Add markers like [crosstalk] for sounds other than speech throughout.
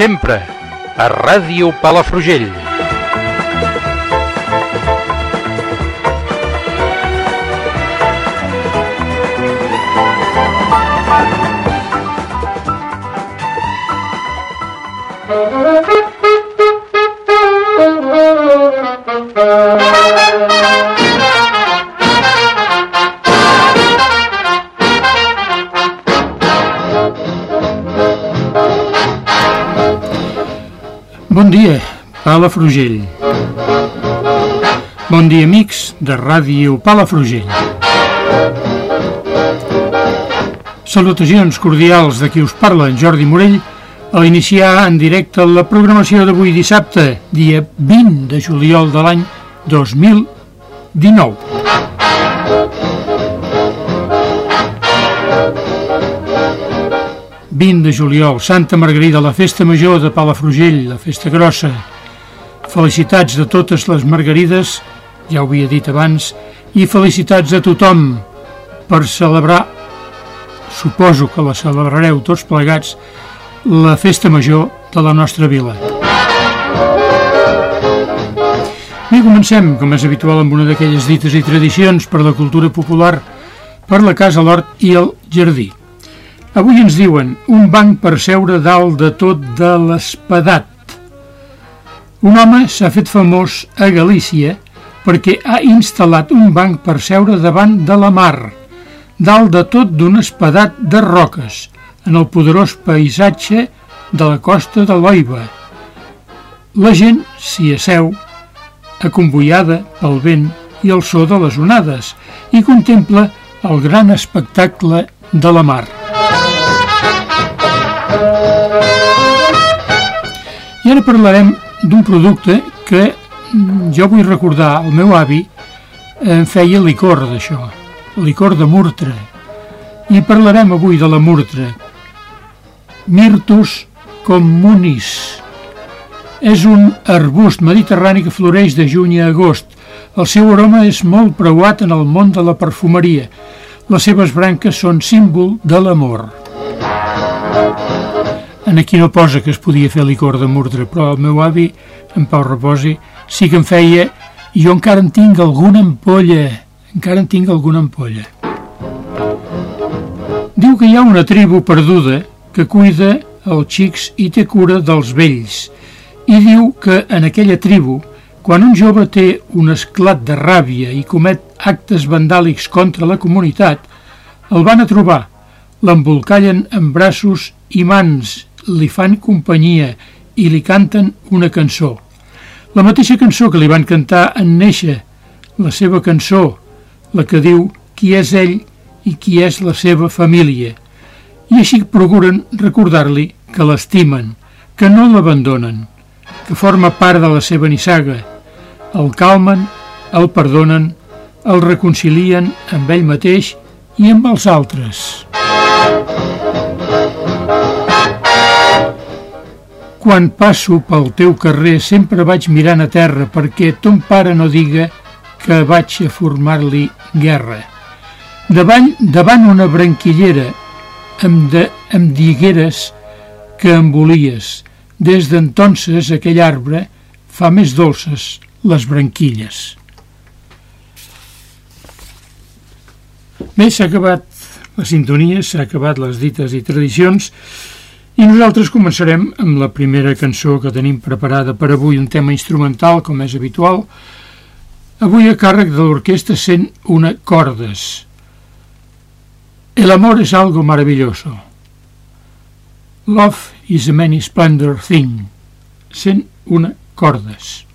sempre, a Ràdio Palafrugell. Palafrugell. Bon dia, amics de Ràdio Palafrugell. Salutacions cordials de qui us parla, en Jordi Morell, a l'iniciar en directe la programació d'avui dissabte, dia 20 de juliol de l'any 2019. 20 de juliol, Santa Margarida, la festa major de Palafrugell, la festa grossa. Felicitats de totes les margarides, ja ho havia dit abans, i felicitats a tothom per celebrar, suposo que la celebrareu tots plegats, la festa major de la nostra vila. Bé, comencem, com és habitual, amb una d'aquelles dites i tradicions per la cultura popular, per la casa, l'hort i el jardí. Avui ens diuen un banc per seure dalt de tot de l'espadat. Un home s'ha fet famós a Galícia perquè ha instal·lat un banc per seure davant de la mar, dalt de tot d'un espadat de roques, en el poderós paisatge de la costa de l'Oiva. La gent s'hi asseu, acomboiada pel vent i el so de les onades, i contempla el gran espectacle de la mar. I ara parlarem d'un producte que jo vull recordar, el meu avi em feia licor d'això, licor de murtre. I parlarem avui de la murtre. Mirtus communis. És un arbust mediterrani que floreix de juny a agost. El seu aroma és molt preuat en el món de la perfumeria. Les seves branques són símbol de l'amor. En aquí no posa que es podia fer licor de murtre, però el meu avi, en Pau Reposi, sí que en feia i jo encara en tinc alguna ampolla. Encara en tinc alguna ampolla. Diu que hi ha una tribu perduda que cuida els xics i té cura dels vells. I diu que en aquella tribu, quan un jove té un esclat de ràbia i comet actes vandàlics contra la comunitat, el van a trobar, l'embolcallen amb braços i mans li fan companyia i li canten una cançó. La mateixa cançó que li van cantar en néixer, la seva cançó, la que diu qui és ell i qui és la seva família. I així procuren recordar-li que l'estimen, que no l'abandonen, que forma part de la seva nissaga. El calmen, el perdonen, el reconcilien amb ell mateix i amb els altres. Quan passo pel teu carrer sempre vaig mirant a terra perquè ton pare no diga que vaig a formar-li guerra. Davant, davant una branquillera amb, de, amb digueres que embolies. Des d'entonces aquell arbre fa més dolces les branquilles. Bé, s'ha acabat la sintonia, s'ha acabat les dites i tradicions i nosaltres començarem amb la primera cançó que tenim preparada per avui, un tema instrumental, com és habitual, avui a càrrec de l'orquestra sent una cordes. El amor es algo maravilloso. Love is a many splendor thing. Sent una cordes.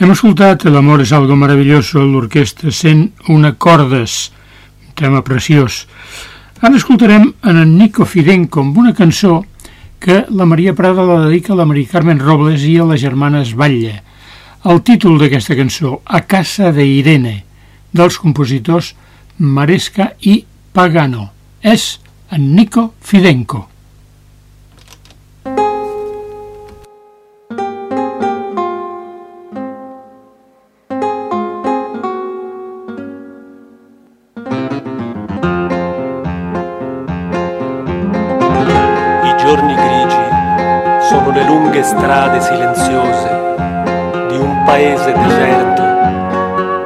Hem escoltat L'amor és algo maravilloso, l'orquestra sent una cordes, un tema preciós. Ara escoltarem en Nico Fidenco amb una cançó que la Maria Prada la dedica a la Maria Carmen Robles i a les germanes Batlle. El títol d'aquesta cançó, A casa de Irene, dels compositors Maresca i Pagano. És en Nico Fidenco. Deserto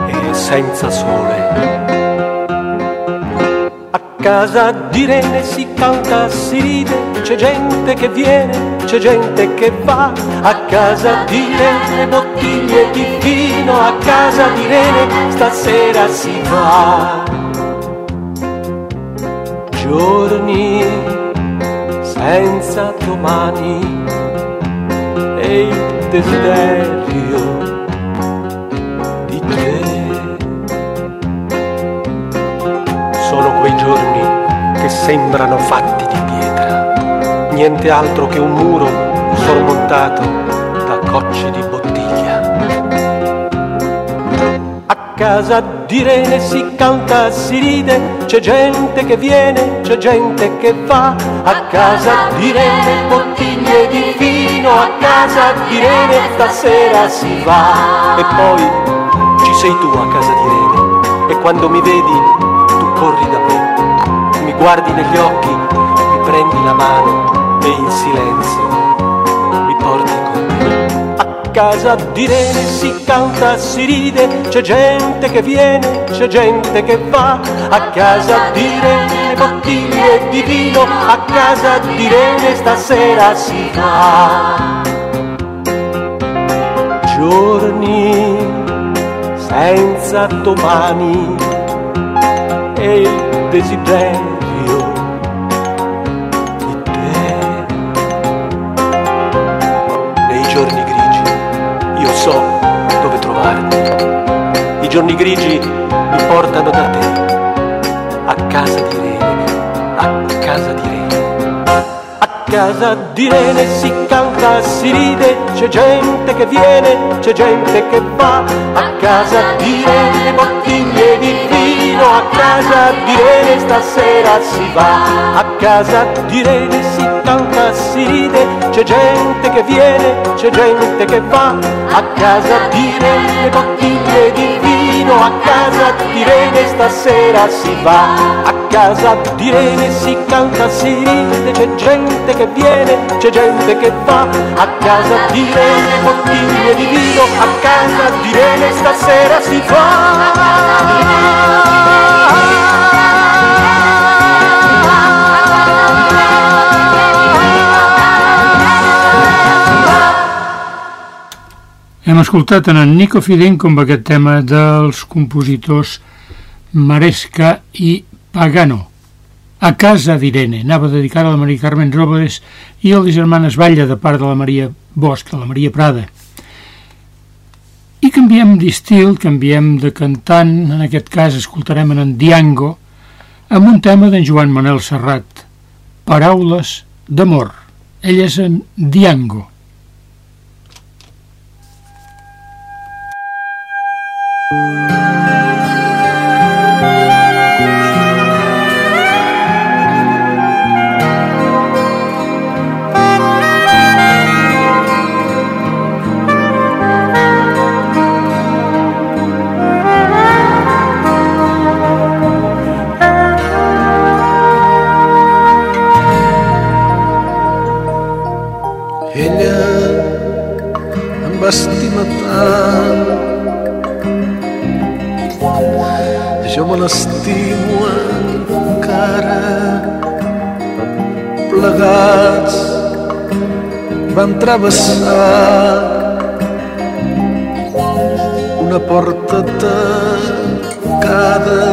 e senza sole. A casa di Rene si canta, si ride, c'è gente che viene, c'è gente che va. A casa di Rene bottiglie di vino, a casa di Rene stasera si va. Giorni senza domani e il desiderio che sembrano fatti di pietra, niente altro che un muro sormontato da cocci di bottiglia. A casa di Rene si canta, si ride, c'è gente che viene, c'è gente che va. A casa di Rene bottiglie di vino, a casa di Rene stasera si va. E poi ci sei tu a casa di Rene e quando mi vedi negli occhi, mi prendi la mano e in silenzio mi porti con te. A casa di Rene si canta, si ride, c'è gente che viene, c'è gente che va. A casa di Rene bottiglie di vino, a casa di Rene stasera si va giorni senza domani e il desiderio di te. Nei giorni grigi io so dove trovarti. I giorni grigi mi portano da te, a casa di Rene, a casa di Rene casa di Rene si canta, si ride, c'è gente che viene, c'è gente che va, a casa di Rene bottiglie di vino, a casa di Rene stasera si va, a casa di Rene si canta, si ride, c'è gente che viene, c'è gente che va, a casa di Rene bottiglie di vino, a casa di Rene stasera si va, a casa di Rene si canta, si ride, c'è gente che viene, c'è gente che va, a casa di Rene bottiglie di vino, a casa di Rene stasera si va. Hem escoltat en, en Nico Fidenco amb aquest tema dels compositors Maresca i Pagano. A casa d'Irene, anava dedicar a la Maria Carmen Robles i a les germanes Batlle de part de la Maria Bosch, a la Maria Prada. I canviem d'estil, canviem de cantant, en aquest cas escoltarem en, en Diango, amb un tema d'en Joan Manel Serrat, Paraules d'amor. Ell és en Diango. travessar una porta tancada.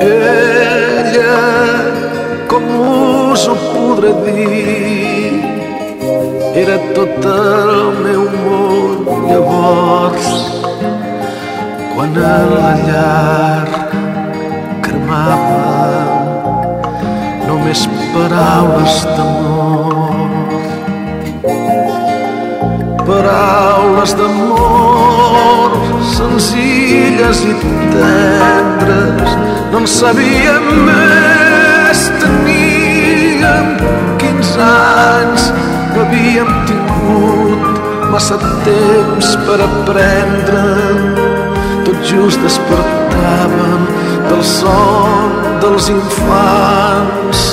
Ella, com us ho podré dir, era tot el meu món llavors quan a la llar senzilles i tendres no en sabíem més teníem 15 anys havíem tingut massa temps per aprendre. Tot just despertàvem del son dels infants.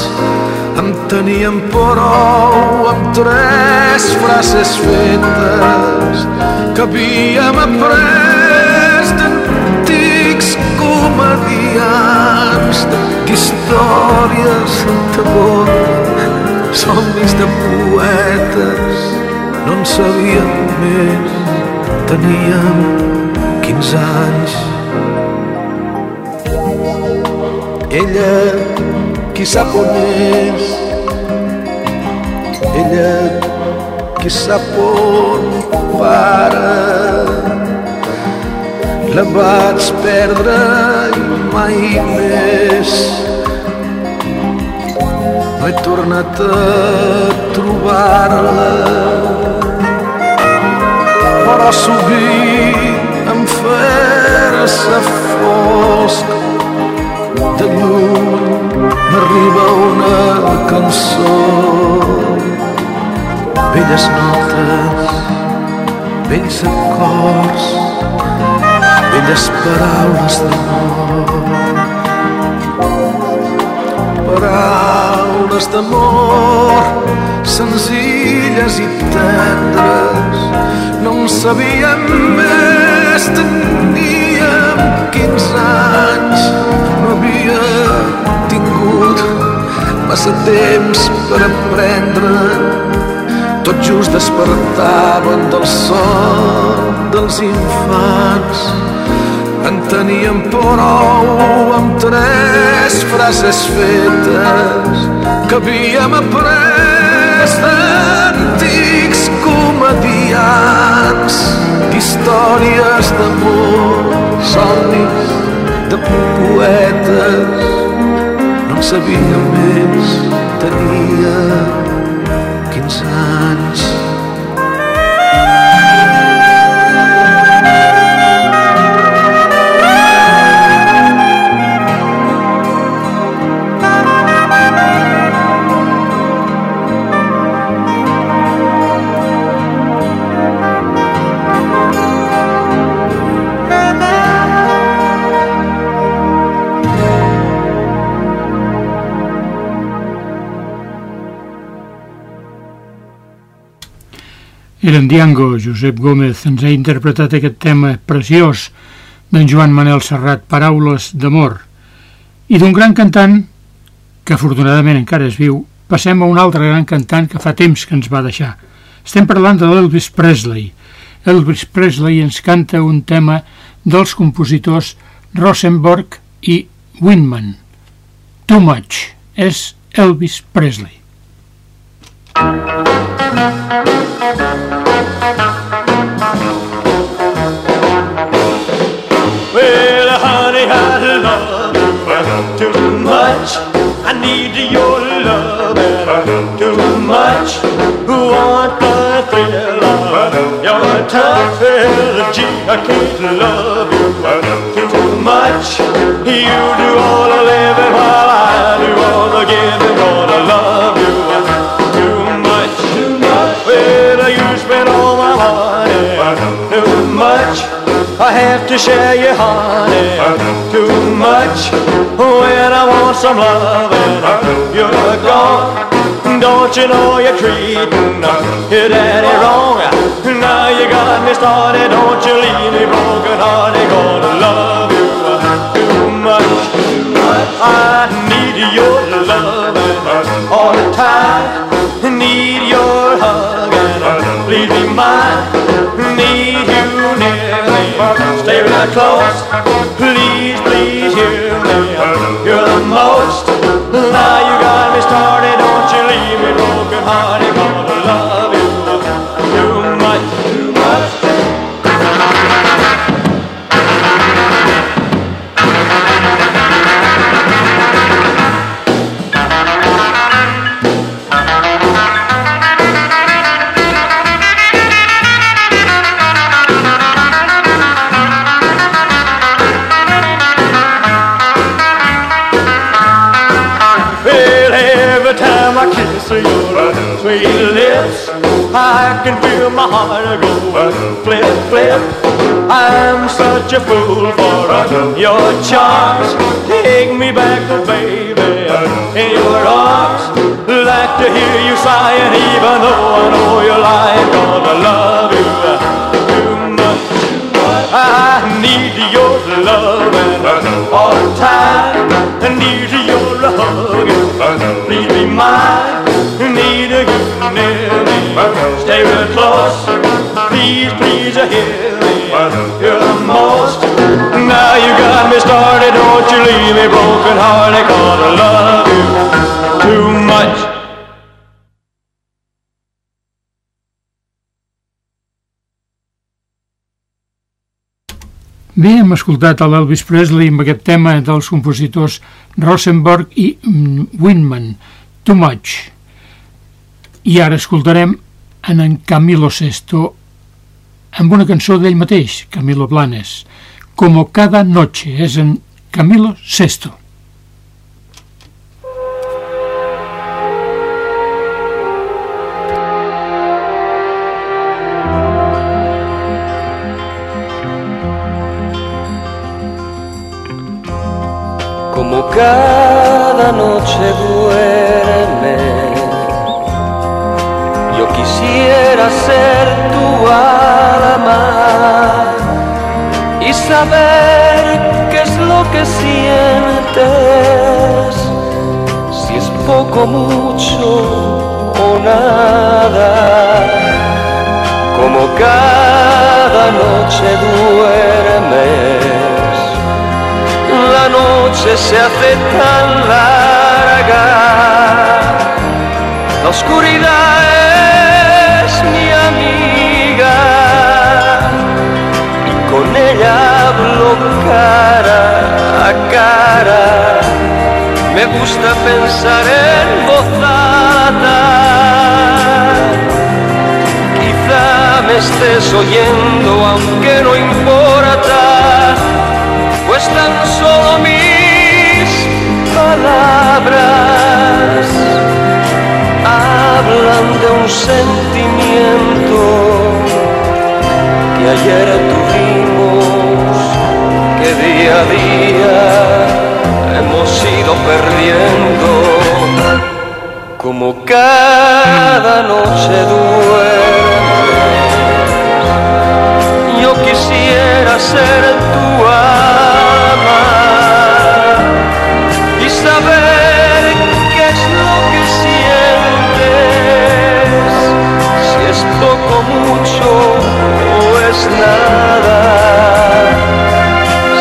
En teníem prou amb tres frases fetes que havíem après comedians d'històries d'amor somnis de poetes no en sabíem més teníem 15 anys. Ella qui sap on és ella qui sap on para la vaig perdre i mai més. No he tornat a trobar-la. Però sovint em fer-se fosc. De lluny m'arriba una cançó. Velles notes vells acords velles paraules d'amor. Paraules d'amor senzilles i tendres. No en sabíem més teníem 15 anys. No havia tingut massa temps per aprendre. Tot just despertaven del son dels infants en teníem prou amb tres frases fetes que havíem après d'antics comedians d'històries d'amor, somnis de poetes. No en sabia més, tenia 15 anys. Diango, Josep Gómez, ens ha interpretat aquest tema preciós d'en Joan Manel Serrat, Paraules d'amor. I d'un gran cantant, que afortunadament encara és viu, passem a un altre gran cantant que fa temps que ens va deixar. Estem parlant de l'Elvis Presley. Elvis Presley ens canta un tema dels compositors Rosenborg i Winman. Too Much és Elvis Presley. Well, honey, I love you too much. I need your love too much. Want the thrill of your well, gee, I can't love you too much. You do Share you, honey, too much. When I want some loving, you're gone. Don't you know you're treating your daddy wrong? Now you got me started, don't you leave me broken hearted. Gonna love you too much. I need your loving all the time. Need your hugging, please be mine. Right close. Please, please hear me. You're the most. Now you got me started, don't you leave me broken hearted. Gonna love time I kiss your sweet lips, I can feel my heart go flip, flip. I'm such a fool for your charms. Take me back, oh, baby, in your arms. Like to hear you sighing, even though I know you're lying. Gonna love you too much. I need your love and all the time. I need. Please be mine. Need you near me. Stay real close. Please, please hear me. You're the most. Now you got me started. Don't you leave me broken hearted. Gonna love you too much. Bé, hem escoltat a l'Elvis Presley amb aquest tema dels compositors Rosenberg i mm, Winman, Too Much. I ara escoltarem en en Camilo Sesto amb una cançó d'ell mateix, Camilo Blanes, Como cada noche, és en Camilo Sesto. Cada noche duerme. Yo quisiera ser tu alma y saber qué es lo que sientes, si es poco, mucho o nada. Como cada noche duermes la noche se hace tan larga, la oscuridad es mi amiga y con ella hablo cara a cara. Me gusta pensar en voz alta, quizá me estés oyendo aunque no importa pues tan solo mis palabras hablan de un sentimiento que ayer tuvimos, que día a día hemos ido perdiendo, como cada noche duerme. Yo quisiera ser tu alma mucho es nada.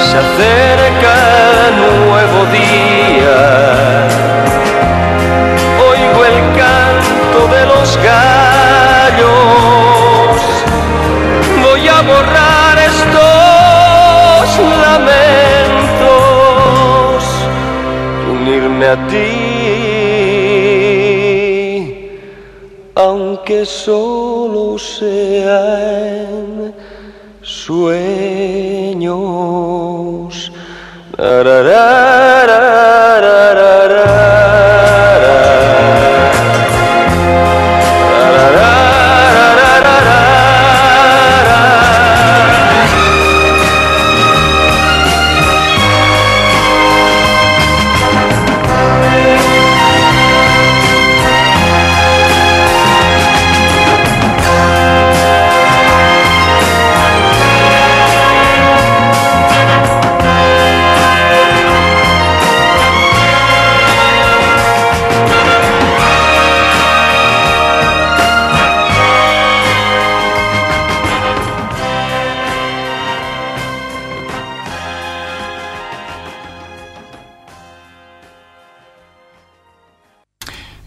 Se acerca nuevo día, oigo el canto de los gallos, voy a borrar estos lamentos unirme a ti, aunque solo sea sueños.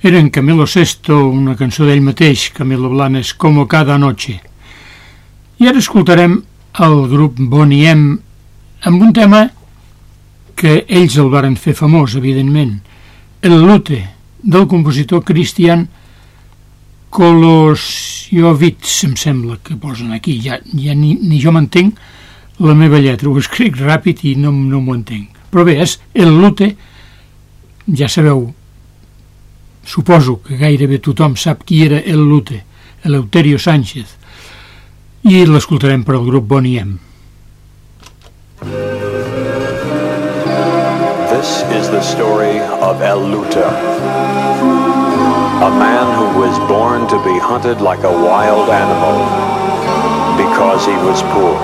Era en Camilo Sesto, una cançó d'ell mateix, Camilo Blanes, Como cada noche. I ara escoltarem el grup Bonnie M amb un tema que ells el varen fer famós, evidentment, el Lute, del compositor Christian Kolosiowicz, em sembla que posen aquí, ja, ja ni, ni jo m'entenc la meva lletra, ho escric ràpid i no, no m'ho entenc. Però bé, és el Lute, ja sabeu, Suposo que gairebé tothom sap qui era el Lute, Eleuterio Sánchez, i l'escoltarem per al grup Bonnie M. This is the story of El Lute, a man who was born to be hunted like a wild animal because he was poor.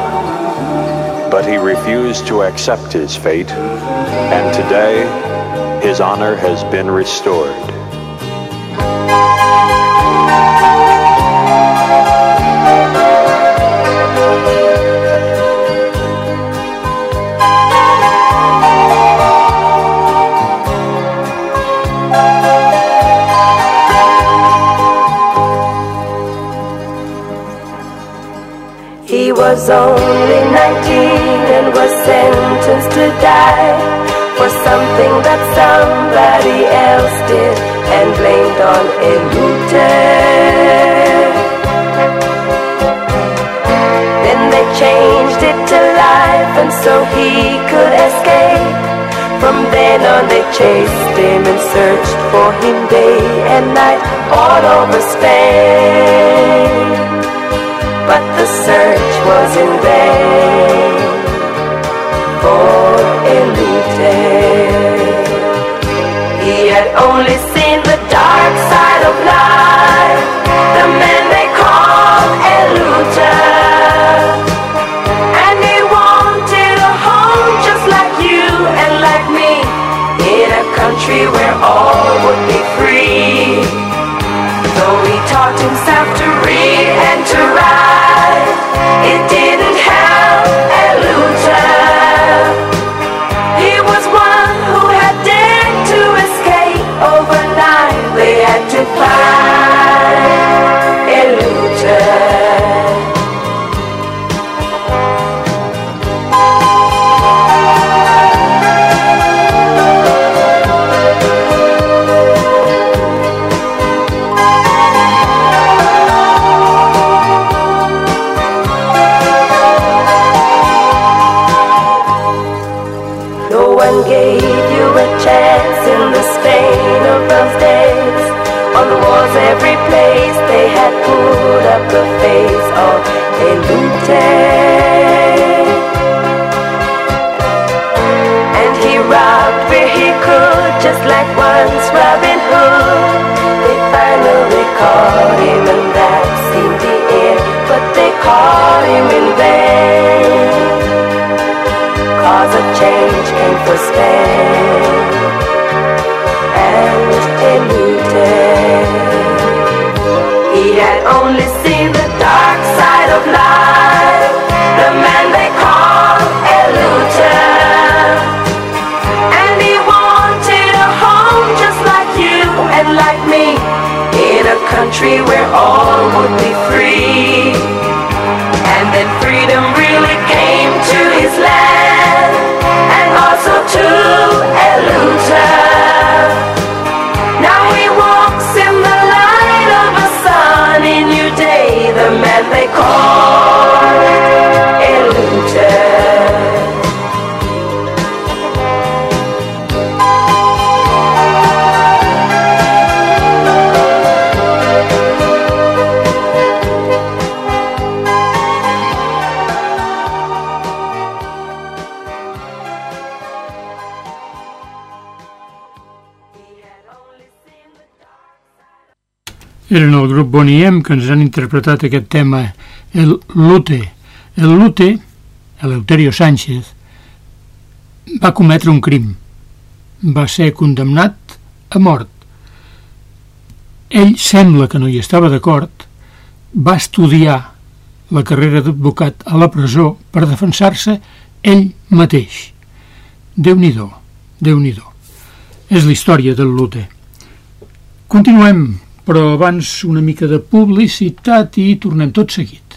But he refused to accept his fate, and today his honor has been restored. Was only 19 and was sentenced to die for something that somebody else did and blamed on Elute. Then they changed it to life and so he could escape. From then on they chased him and searched for him day and night all over Spain but the search was in vain for Elute. He had only face of Elute. And he robbed where he could, just like once Robin Hood. They finally caught him, and that seemed the end. But they caught him in vain. Cause a change came for Spain country where all would be grup Bonnie M que ens han interpretat aquest tema, el Lute. El Lute, Eleuterio Sánchez, va cometre un crim. Va ser condemnat a mort. Ell sembla que no hi estava d'acord, va estudiar la carrera d'advocat a la presó per defensar-se ell mateix. Déu-n'hi-do, déu nhi déu És la història del Lute. Continuem, però abans una mica de publicitat i tornem tot seguit.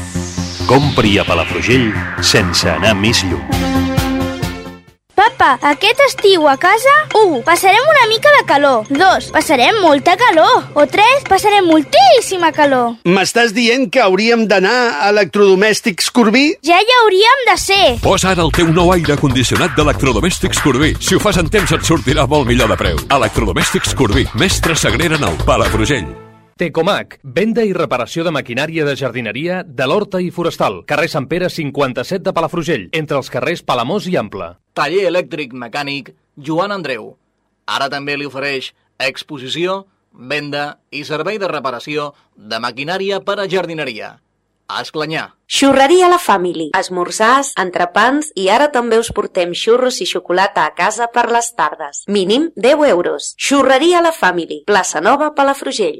Compri a Palafrugell sense anar més lluny. Papa, aquest estiu a casa 1. Passarem una mica de calor 2. Passarem molta calor O 3. Passarem moltíssima calor M'estàs dient que hauríem d'anar a electrodomèstics Corbí? Ja hi hauríem de ser Posa ara el teu nou aire condicionat d'Electrodomèstics Corbí. Si ho fas en temps et sortirà molt millor de preu. Electrodomèstics Corbí, mestre Sagrera Nou, Palafrugell. Tecomac, venda i reparació de maquinària de jardineria de l'Horta i Forestal, carrer Sant Pere 57 de Palafrugell, entre els carrers Palamós i Ample. Taller elèctric mecànic Joan Andreu. Ara també li ofereix exposició, venda i servei de reparació de maquinària per a jardineria. A Esclanyà. Xurreria La Family. Esmorzars, entrepans i ara també us portem xurros i xocolata a casa per les tardes. Mínim 10 euros. Xurreria La Family. Plaça Nova, Palafrugell.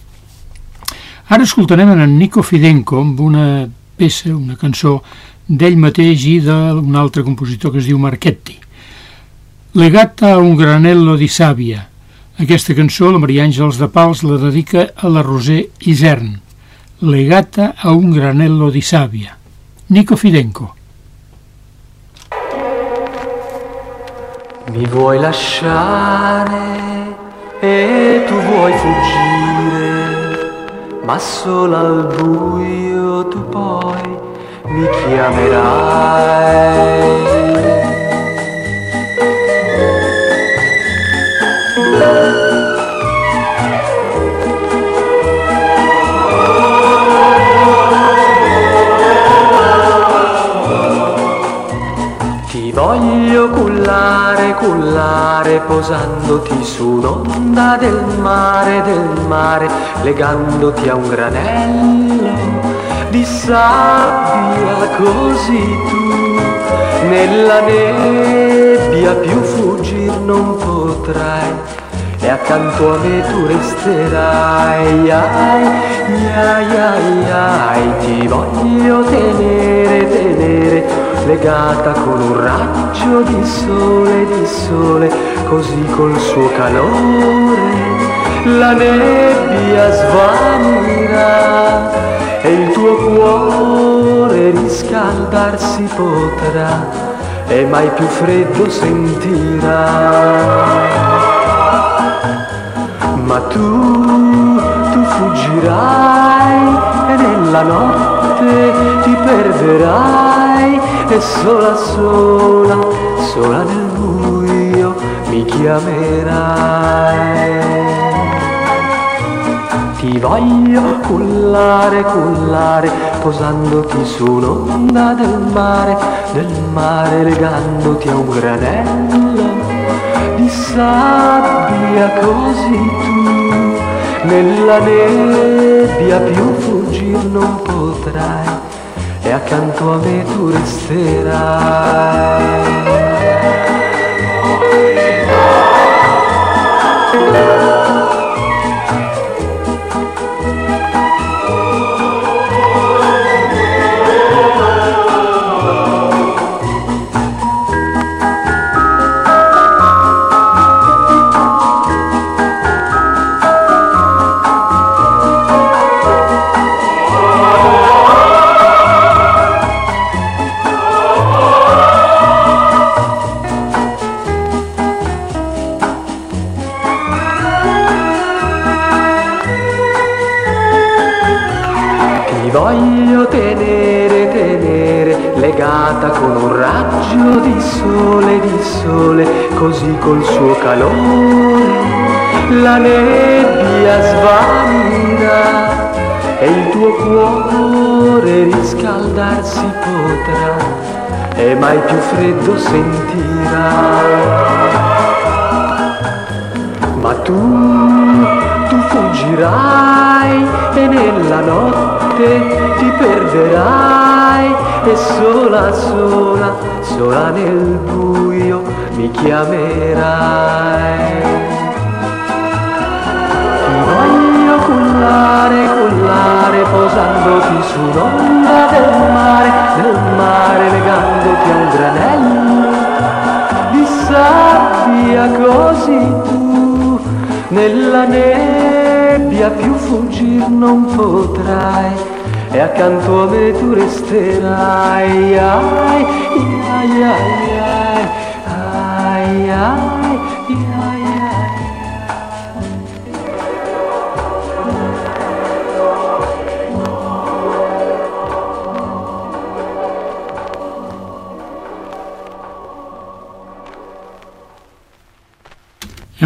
Ara escoltarem en Nico Fidenco amb una peça, una cançó d'ell mateix i d'un altre compositor que es diu Marchetti. Legata a un granello di sàvia. Aquesta cançó la Maria Àngels de Pals la dedica a la Roser Isern. Legata a un granello di sàvia. Nico Fidenco. Mi vuoi lasciare e tu vuoi fuggire, ma solo al buio tu poi mi chiamerai. Cullare, cullare, posandoti su un'onda del mare, del mare, legandoti a un granello di sabbia, così tu. Nella nebbia più fuggir non potrai e accanto a me tu resterai, ai, ai, ai, ai, ti voglio tenere, tenere, legata con un raggio di sole, di sole, così col suo calore la nebbia svanirà e il tuo cuore riscaldarsi potrà e mai più freddo sentirà. Ma tu, tu fuggirai e nella notte ti perderai e sola, sola, sola nel buio mi chiamerai. Ti voglio cullare, cullare, posandoti su un'onda del mare, del mare legandoti a un granello di sabbia così tu nella nebbia più fuggir non potrai e accanto a me tu resterai. Col suo calore la nebbia svanirà e il tuo cuore riscaldarsi potrà e mai più freddo sentirà. Ma tu, tu fuggirai e nella notte ti perderai e sola, sola, sola nel buio mi chiamerai. Ti voglio cullare, cullare, posandoti su un'onda del mare, del mare legandoti a un granello di sabbia così tu nella nebbia più fuggir non potrai e accanto a me tu resterai ai, ai, ai, ai, ai, ai, ai. Hem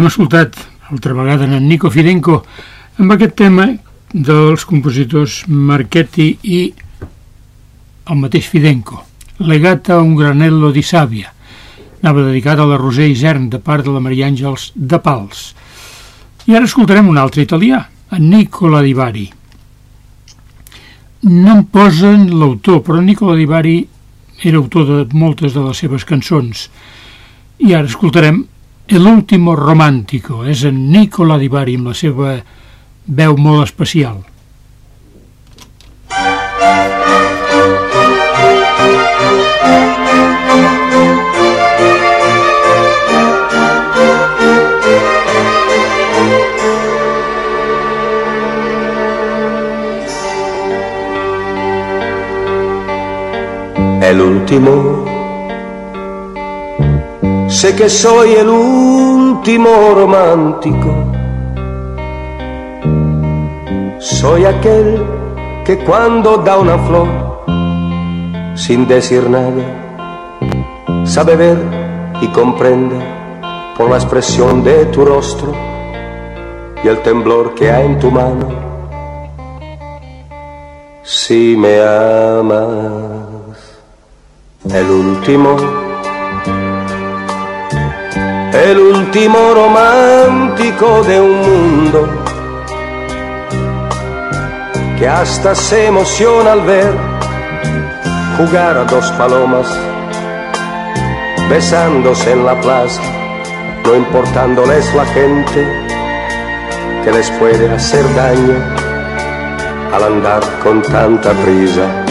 escoltat altra vegada en Nico Fidenco amb aquest tema dels compositors Marchetti i el mateix Fidenco, Legata a un granello di sàvia. Anava dedicat a la Roser Isern de part de la Maria Àngels de Pals. I ara escoltarem un altre italià, en Nicola Di Bari. No em posen l'autor, però Nicola Di Bari era autor de moltes de les seves cançons. I ara escoltarem L'último romàntico és en Nicola Di Bari amb la seva veu molt especial. È l'ultimo sé que soy el último romántico. Soy aquel que cuando da una flor, sin decir nada, sabe ver y comprende por la expresión de tu rostro y el temblor que hay en tu mano. Si me amas, el último el último romántico de un mundo que hasta se emociona al ver jugar a dos palomas besándose en la plaza, no importándoles la gente que les puede hacer daño al andar con tanta prisa.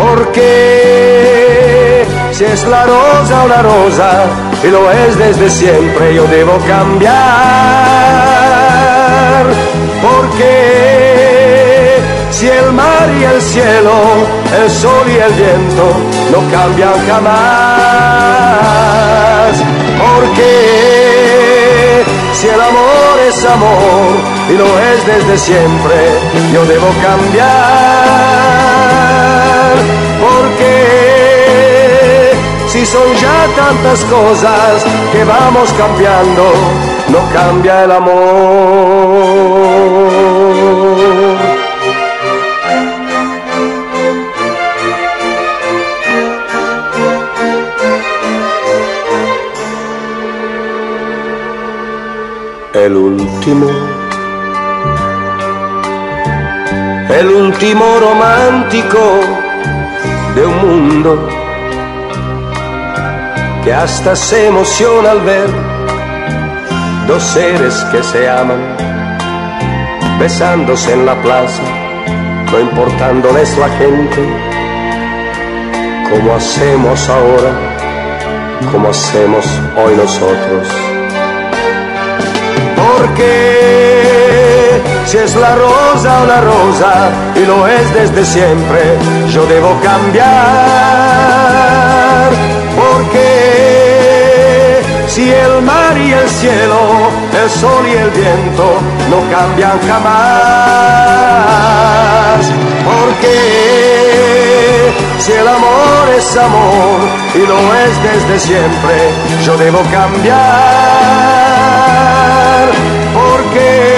Porque si es la rosa una rosa y lo es desde siempre, yo debo cambiar. Porque si el mar y el cielo, el sol y el viento no cambian jamás. Porque si el amor es amor y lo es desde siempre, yo debo cambiar. Porque si son ya tantas cosas que vamos cambiando, no cambia el amor. El último, el último romántico de un mundo que hasta se emociona al ver dos seres que se aman, besándose en la plaza, no importándoles la gente, como hacemos ahora, como hacemos hoy nosotros. Si es la rosa o la rosa, y lo es desde siempre, yo debo cambiar. Porque si el mar y el cielo, el sol y el viento no cambian jamás. Porque Si el amor es amor y lo es desde siempre, yo debo cambiar. Porque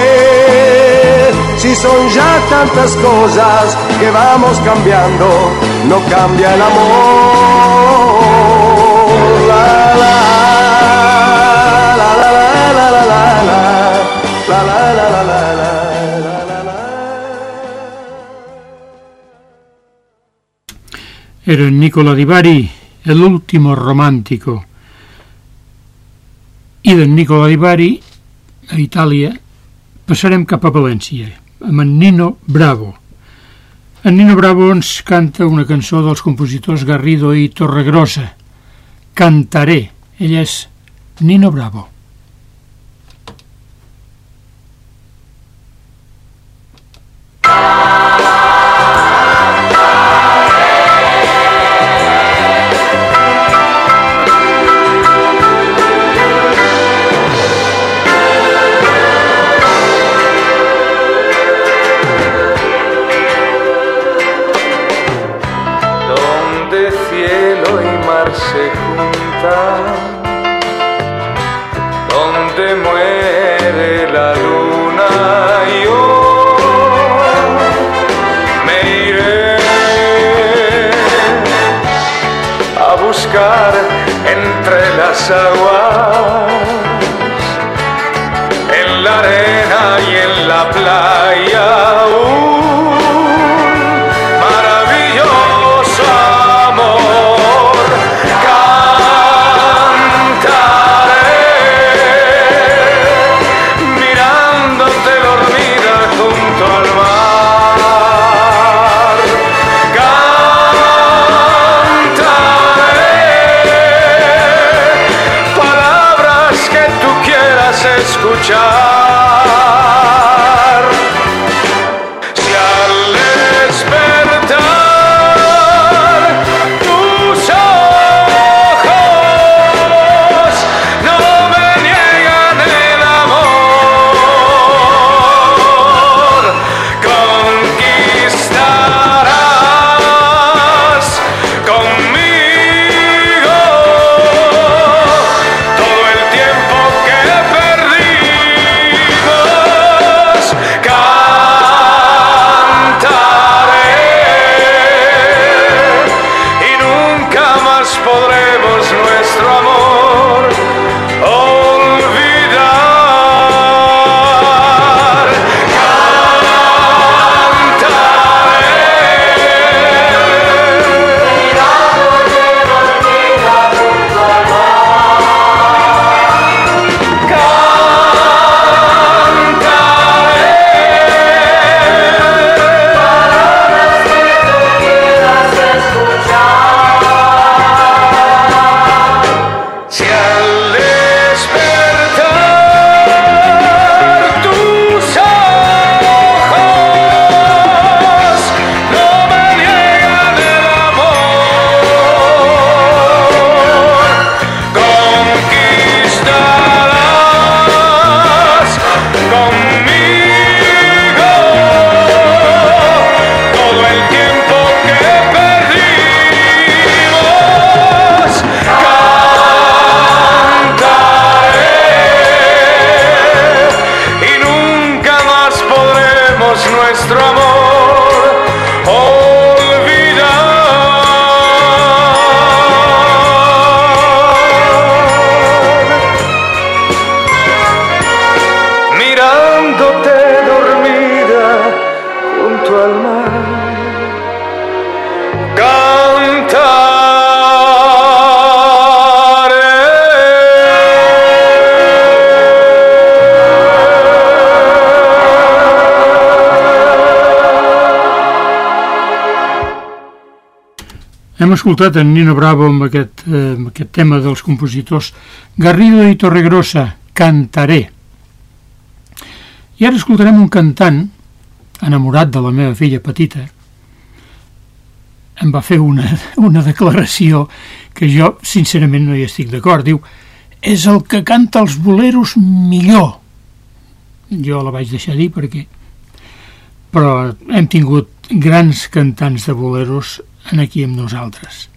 son ya tantas cosas que vamos cambiando, no cambia el amor. La, la. Era Nicola Di Bari, l'ultimo romàntico. I d'en Nicola Di Bari, a Itàlia, passarem cap a amb en Nino Bravo. En Nino Bravo ens canta una cançó dels compositors Garrido i Torregrossa, Cantaré. Ell és Nino Bravo. Hem escoltat en Nino Bravo amb aquest, eh, amb aquest tema dels compositors Garrido i Torregrossa, Cantaré. I ara escoltarem un cantant, enamorat de la meva filla petita, em va fer una, [laughs] una declaració que jo sincerament no hi estic d'acord. Diu, és el que canta els boleros millor. Jo la vaig deixar dir perquè... Però hem tingut grans cantants de boleros en aquí amb nosaltres.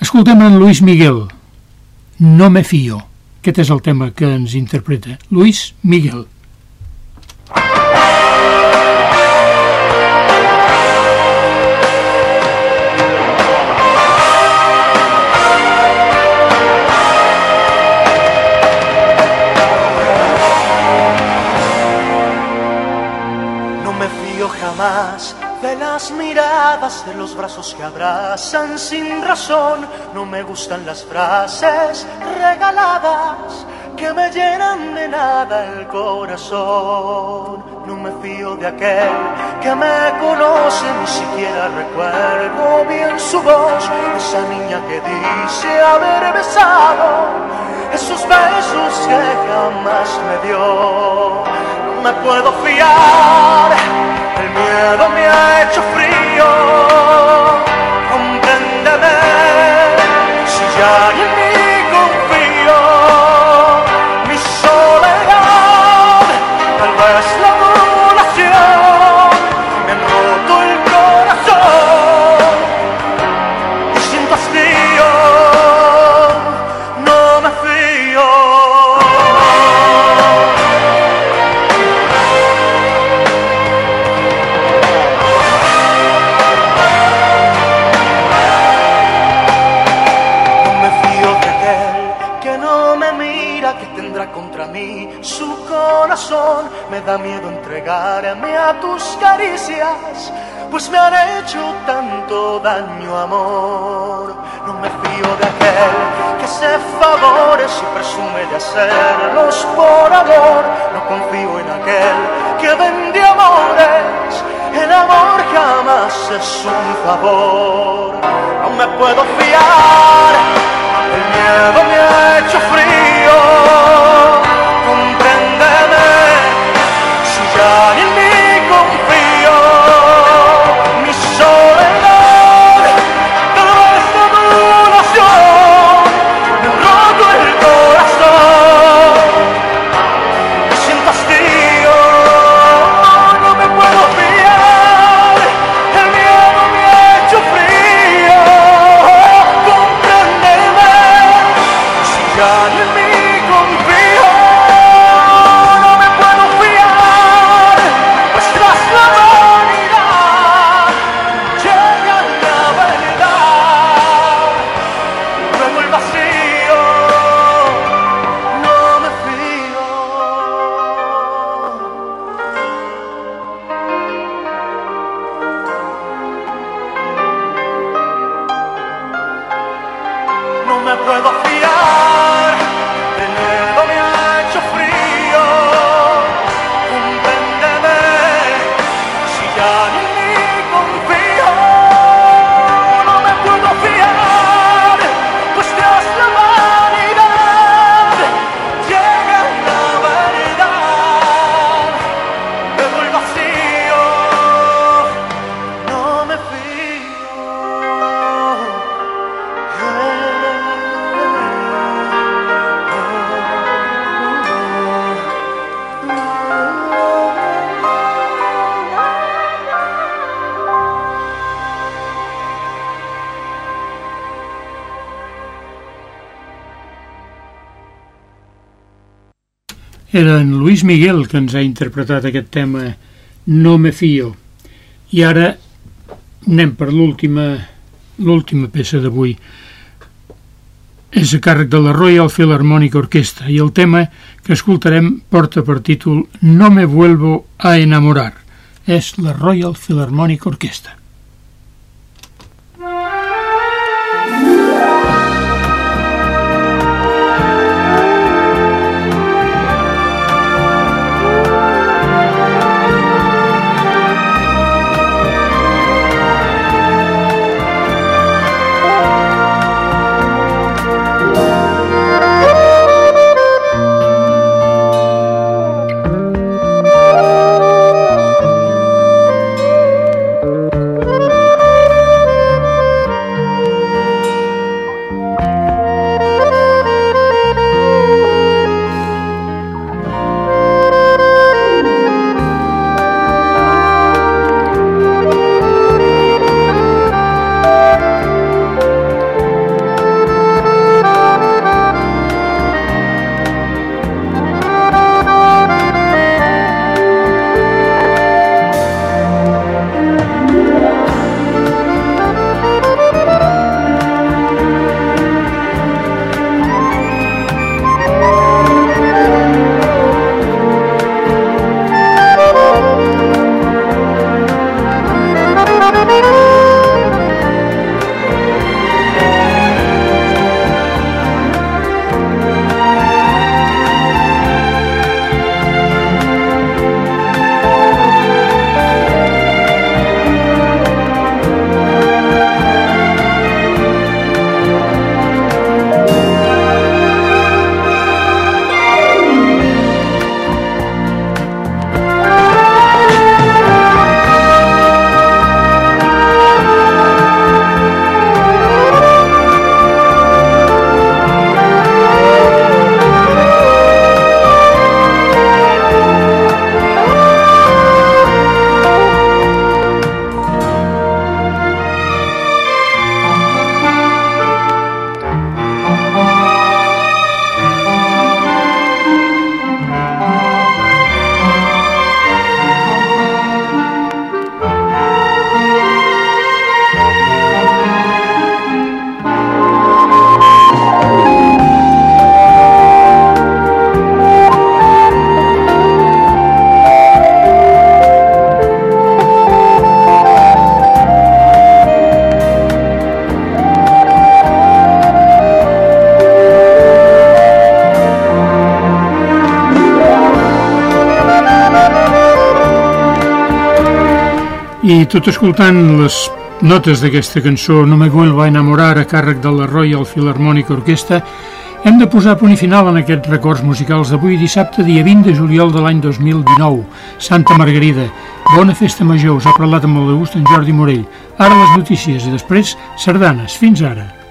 Escoltem en Luis Miguel, No me fio. Aquest és el tema que ens interpreta Luis Miguel. No me fío jamás las miradas, de los brazos que abrazan sin razón. No me gustan las frases regaladas que me llenan de nada el corazón. No me fío de aquel que me conoce, ni siquiera recuerdo bien su voz. Esa niña que dice haber besado esos besos que jamás me dio. No me puedo fiar, daño, amor. No me fío de aquel que se favores y presume de hacerlos por amor. No confío en aquel que vende amores. El amor jamás es un favor. No me puedo fiar. El miedo me ha hecho frío. Luis Miguel que ens ha interpretat aquest tema No me fio. I ara anem per l'última l'última peça d'avui. És a càrrec de la Royal Philharmonic Orchestra i el tema que escoltarem porta per títol No me vuelvo a enamorar. És la Royal Philharmonic Orchestra. Tot escoltant les notes d'aquesta cançó No me vuelvo a enamorar a càrrec de la Royal Philharmonic Orquestra. Hem de posar punt i final en aquests records musicals d'avui dissabte dia 20 de juliol de l'any 2019 Santa Margarida Bona festa major, us ha parlat amb molt de gust en Jordi Morell. Ara les notícies i després sardanes, fins ara